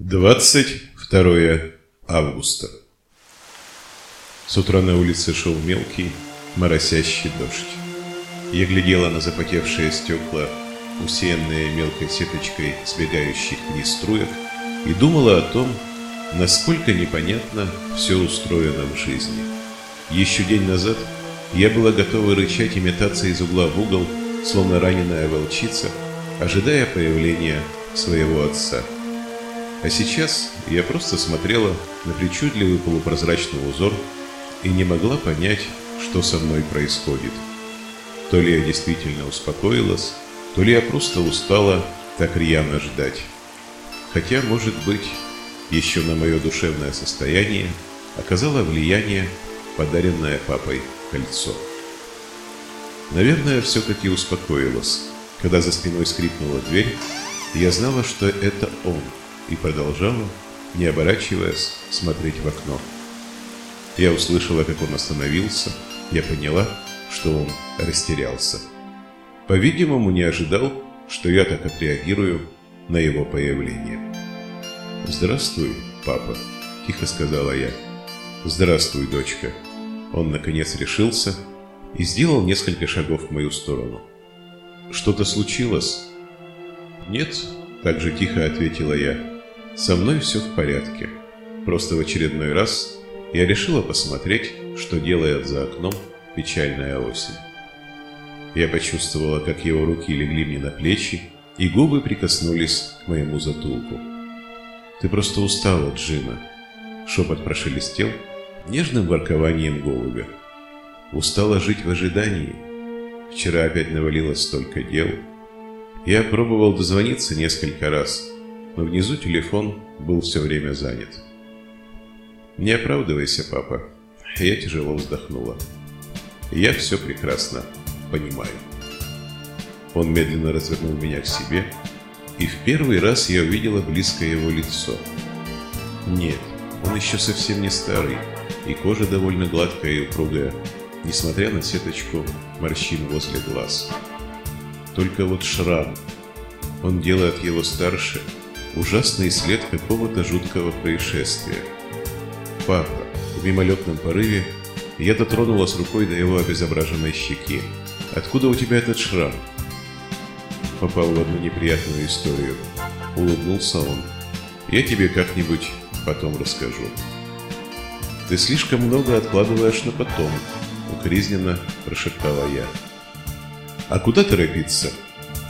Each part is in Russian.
22 августа. С утра на улице шел мелкий, моросящий дождь. Я глядела на запотевшие стекла, усеянные мелкой сеточкой сбегающих вниз струек, и думала о том, насколько непонятно все устроено в жизни. Еще день назад я была готова рычать и метаться из угла в угол, словно раненая волчица, ожидая появления своего отца – а сейчас я просто смотрела на причудливый полупрозрачный узор и не могла понять, что со мной происходит. То ли я действительно успокоилась, то ли я просто устала так рьяно ждать. Хотя, может быть, еще на мое душевное состояние оказало влияние подаренное папой кольцо. Наверное, все-таки успокоилась, когда за спиной скрипнула дверь, и я знала, что это он – и продолжала, не оборачиваясь, смотреть в окно. Я услышала, как он остановился, я поняла, что он растерялся. По-видимому, не ожидал, что я так отреагирую на его появление. «Здравствуй, папа», – тихо сказала я. «Здравствуй, дочка». Он, наконец, решился и сделал несколько шагов в мою сторону. «Что-то случилось?» «Нет», – так же тихо ответила я. Со мной все в порядке. Просто в очередной раз я решила посмотреть, что делает за окном печальная осень. Я почувствовала, как его руки легли мне на плечи, и губы прикоснулись к моему затылку. «Ты просто устала, Джина», — шепот прошелестел нежным воркованием голубя. «Устала жить в ожидании. Вчера опять навалилось столько дел. Я пробовал дозвониться несколько раз, но внизу телефон был все время занят. «Не оправдывайся, папа». Я тяжело вздохнула. «Я все прекрасно понимаю». Он медленно развернул меня к себе, и в первый раз я увидела близко его лицо. Нет, он еще совсем не старый, и кожа довольно гладкая и упругая, несмотря на сеточку морщин возле глаз. Только вот шрам, он делает его старше – ужасный след какого-то жуткого происшествия. «Папа!» В мимолетном порыве я дотронулась рукой до его обезображенной щеки. «Откуда у тебя этот шрам?» Попал в одну неприятную историю. Улыбнулся он. «Я тебе как-нибудь потом расскажу». «Ты слишком много откладываешь на потом», — укоризненно прошептала я. «А куда торопиться?»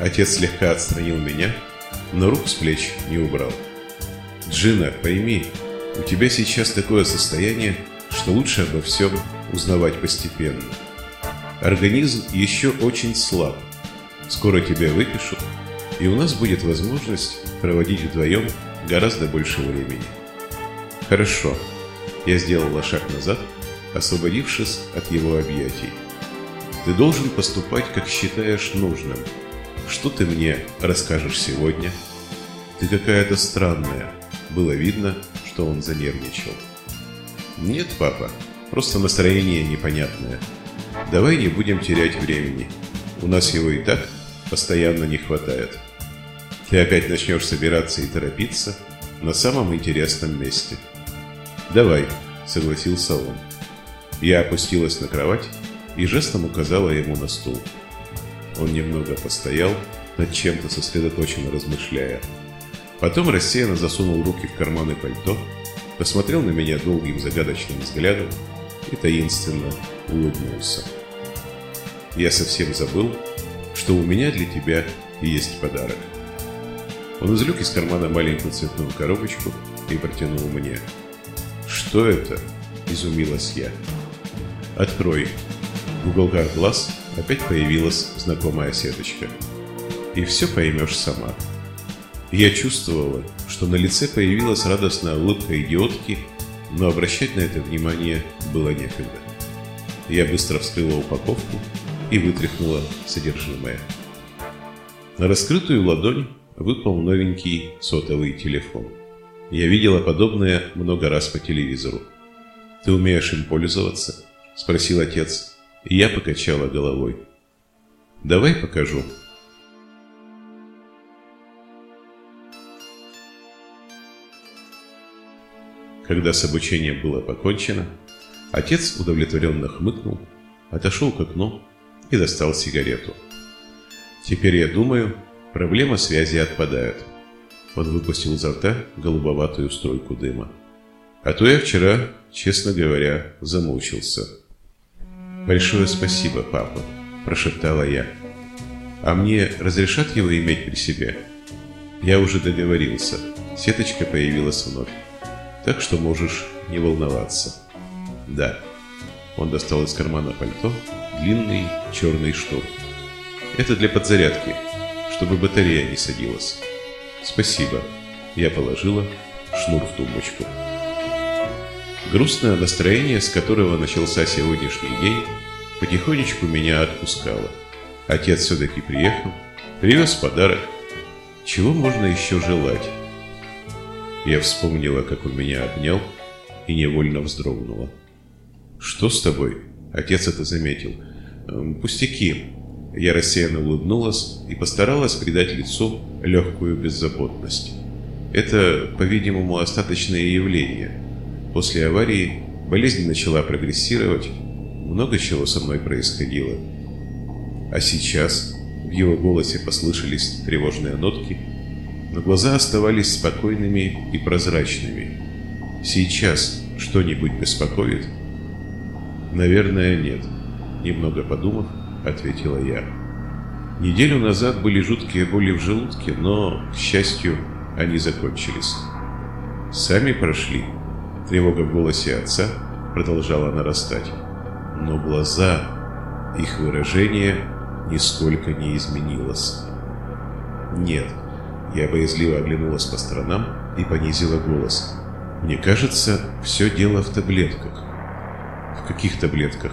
Отец слегка отстранил меня, — но рук с плеч не убрал. «Джина, пойми, у тебя сейчас такое состояние, что лучше обо всем узнавать постепенно. Организм еще очень слаб. Скоро тебя выпишут, и у нас будет возможность проводить вдвоем гораздо больше времени. Хорошо. Я сделала шаг назад, освободившись от его объятий. Ты должен поступать, как считаешь нужным – что ты мне расскажешь сегодня? Ты какая-то странная. Было видно, что он занервничал. Нет, папа, просто настроение непонятное. Давай не будем терять времени. У нас его и так постоянно не хватает. Ты опять начнешь собираться и торопиться на самом интересном месте. Давай, согласился он. Я опустилась на кровать и жестом указала ему на стул. Он немного постоял, над чем-то сосредоточенно размышляя. Потом рассеянно засунул руки в карманы пальто, посмотрел на меня долгим загадочным взглядом и таинственно улыбнулся. «Я совсем забыл, что у меня для тебя есть подарок». Он извлек из кармана маленькую цветную коробочку и протянул мне. «Что это?» – изумилась я. «Открой». В уголках глаз опять появилась знакомая сеточка. И все поймешь сама. Я чувствовала, что на лице появилась радостная улыбка идиотки, но обращать на это внимание было некогда. Я быстро вскрыла упаковку и вытряхнула содержимое. На раскрытую ладонь выпал новенький сотовый телефон. Я видела подобное много раз по телевизору. «Ты умеешь им пользоваться?» – спросил отец я покачала головой. «Давай покажу». Когда с обучением было покончено, отец удовлетворенно хмыкнул, отошел к окну и достал сигарету. Теперь я думаю, проблема связи отпадает. Он выпустил изо рта голубоватую струйку дыма. А то я вчера, честно говоря, замучился. «Большое спасибо, папа», – прошептала я. «А мне разрешат его иметь при себе?» «Я уже договорился. Сеточка появилась вновь. Так что можешь не волноваться». «Да». Он достал из кармана пальто длинный черный шнур. «Это для подзарядки, чтобы батарея не садилась». «Спасибо». Я положила шнур в тумбочку. Грустное настроение, с которого начался сегодняшний день, потихонечку меня отпускало. Отец все-таки приехал, привез подарок. Чего можно еще желать? Я вспомнила, как он меня обнял и невольно вздрогнула. «Что с тобой?» Отец это заметил. «Эм, «Пустяки». Я рассеянно улыбнулась и постаралась придать лицу легкую беззаботность. Это, по-видимому, остаточное явление. После аварии болезнь начала прогрессировать, много чего со мной происходило. А сейчас в его голосе послышались тревожные нотки, но глаза оставались спокойными и прозрачными. Сейчас что-нибудь беспокоит? Наверное, нет. Немного подумав, ответила я. Неделю назад были жуткие боли в желудке, но, к счастью, они закончились. Сами прошли. Тревога в голосе отца продолжала нарастать. Но глаза, их выражение нисколько не изменилось. Нет, я боязливо оглянулась по сторонам и понизила голос. Мне кажется, все дело в таблетках. В каких таблетках?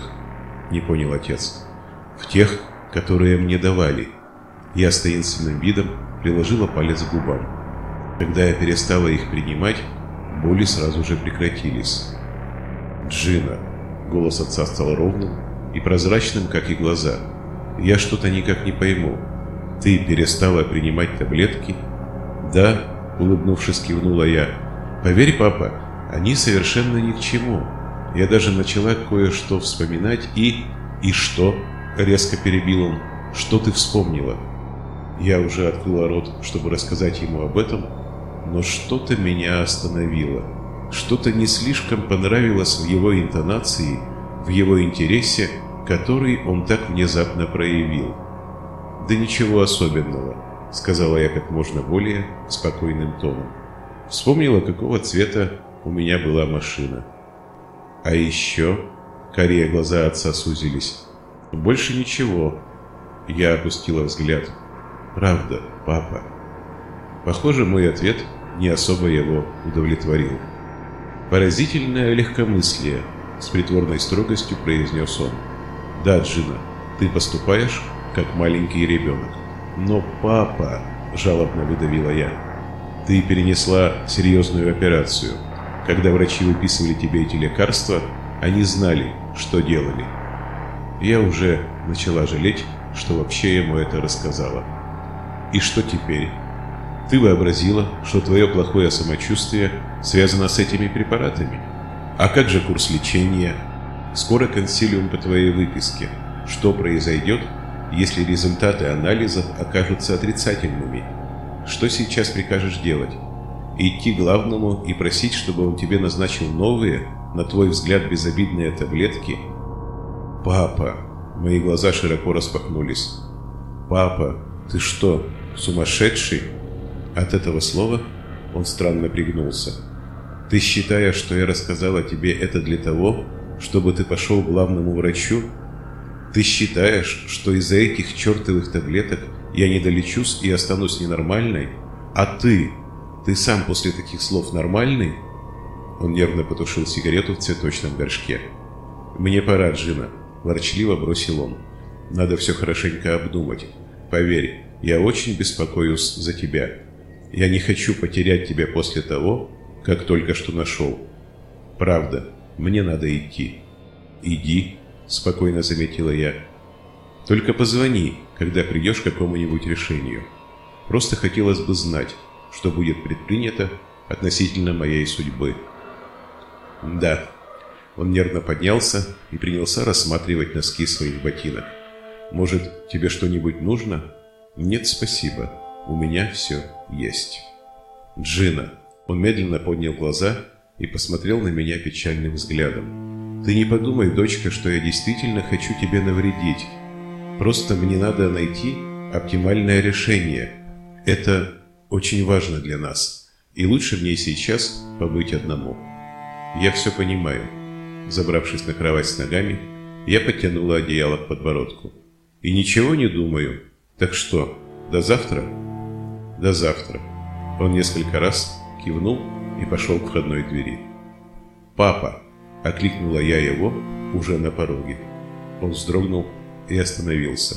Не понял отец. В тех, которые мне давали. Я с таинственным видом приложила палец к губам. Когда я перестала их принимать, боли сразу же прекратились. «Джина!» Голос отца стал ровным и прозрачным, как и глаза. «Я что-то никак не пойму. Ты перестала принимать таблетки?» «Да», — улыбнувшись, кивнула я. «Поверь, папа, они совершенно ни к чему. Я даже начала кое-что вспоминать и... И что? Резко перебил он. Что ты вспомнила? Я уже открыла рот, чтобы рассказать ему об этом, но что-то меня остановило. Что-то не слишком понравилось в его интонации, в его интересе, который он так внезапно проявил. «Да ничего особенного», — сказала я как можно более спокойным тоном. Вспомнила, какого цвета у меня была машина. А еще... Корее глаза отца сузились. Больше ничего. Я опустила взгляд. Правда, папа. Похоже, мой ответ не особо его удовлетворил. Поразительное легкомыслие, с притворной строгостью произнес он. Да, Джина, ты поступаешь, как маленький ребенок. Но, папа, жалобно выдавила я, ты перенесла серьезную операцию. Когда врачи выписывали тебе эти лекарства, они знали, что делали. Я уже начала жалеть, что вообще ему это рассказала. И что теперь? Ты вообразила, что твое плохое самочувствие связано с этими препаратами? А как же курс лечения? Скоро консилиум по твоей выписке. Что произойдет, если результаты анализов окажутся отрицательными? Что сейчас прикажешь делать? идти главному и просить, чтобы он тебе назначил новые, на твой взгляд, безобидные таблетки? Папа, мои глаза широко распахнулись. Папа, ты что, сумасшедший? От этого слова он странно пригнулся. Ты считаешь, что я рассказала тебе это для того, чтобы ты пошел к главному врачу? Ты считаешь, что из-за этих чертовых таблеток я не долечусь и останусь ненормальной? А ты, ты сам после таких слов нормальный?» Он нервно потушил сигарету в цветочном горшке. «Мне пора, Джина», – ворчливо бросил он. «Надо все хорошенько обдумать. Поверь, я очень беспокоюсь за тебя. Я не хочу потерять тебя после того, как только что нашел. Правда, мне надо идти». «Иди», – спокойно заметила я. «Только позвони, когда придешь к какому-нибудь решению. Просто хотелось бы знать, что будет предпринято относительно моей судьбы. Да. Он нервно поднялся и принялся рассматривать носки своих ботинок. Может, тебе что-нибудь нужно? Нет, спасибо. У меня все есть. Джина. Он медленно поднял глаза и посмотрел на меня печальным взглядом. Ты не подумай, дочка, что я действительно хочу тебе навредить. Просто мне надо найти оптимальное решение. Это очень важно для нас. И лучше мне сейчас побыть одному. Я все понимаю. Забравшись на кровать с ногами, я подтянула одеяло к подбородку. И ничего не думаю. Так что, до завтра? До завтра. Он несколько раз кивнул и пошел к входной двери. «Папа!» – окликнула я его уже на пороге. Он вздрогнул и остановился.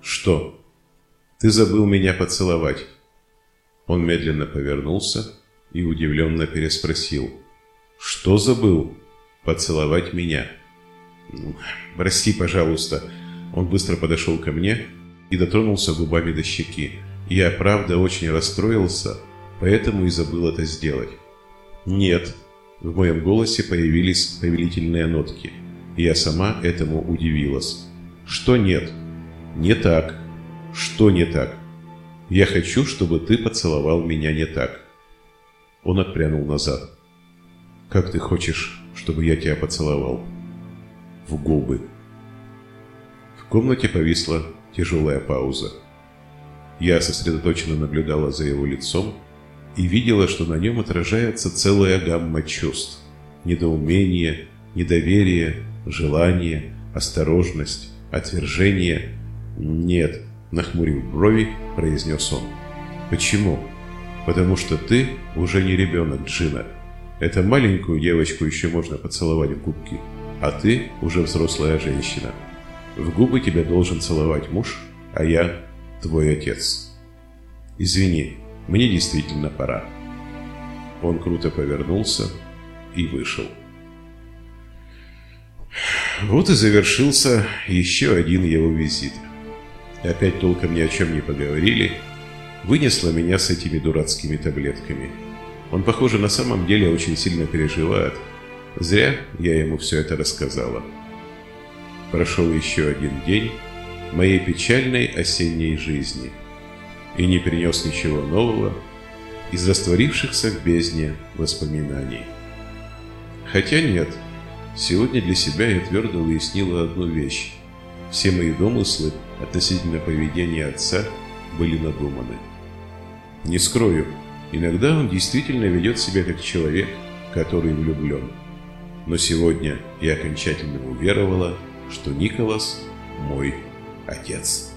«Что? Ты забыл меня поцеловать?» Он медленно повернулся и удивленно переспросил. «Что забыл? Поцеловать меня?» «Прости, пожалуйста». Он быстро подошел ко мне и дотронулся губами до щеки. Я, правда, очень расстроился, поэтому и забыл это сделать. «Нет». В моем голосе появились повелительные нотки. Я сама этому удивилась. «Что нет?» «Не так». «Что не так?» Я хочу, чтобы ты поцеловал меня не так. Он отпрянул назад. Как ты хочешь, чтобы я тебя поцеловал? В губы. В комнате повисла тяжелая пауза. Я сосредоточенно наблюдала за его лицом и видела, что на нем отражается целая гамма чувств. Недоумение, недоверие, желание, осторожность, отвержение. Нет, нахмурив брови, произнес он. «Почему?» «Потому что ты уже не ребенок, Джина. Это маленькую девочку еще можно поцеловать в губки, а ты уже взрослая женщина. В губы тебя должен целовать муж, а я твой отец. Извини, мне действительно пора». Он круто повернулся и вышел. Вот и завершился еще один его визит опять толком ни о чем не поговорили, вынесла меня с этими дурацкими таблетками. Он, похоже, на самом деле очень сильно переживает. Зря я ему все это рассказала. Прошел еще один день моей печальной осенней жизни и не принес ничего нового из растворившихся в бездне воспоминаний. Хотя нет, сегодня для себя я твердо уяснила одну вещь. Все мои домыслы относительно поведения отца были надуманы. Не скрою, иногда он действительно ведет себя как человек, который влюблен. Но сегодня я окончательно уверовала, что Николас мой отец.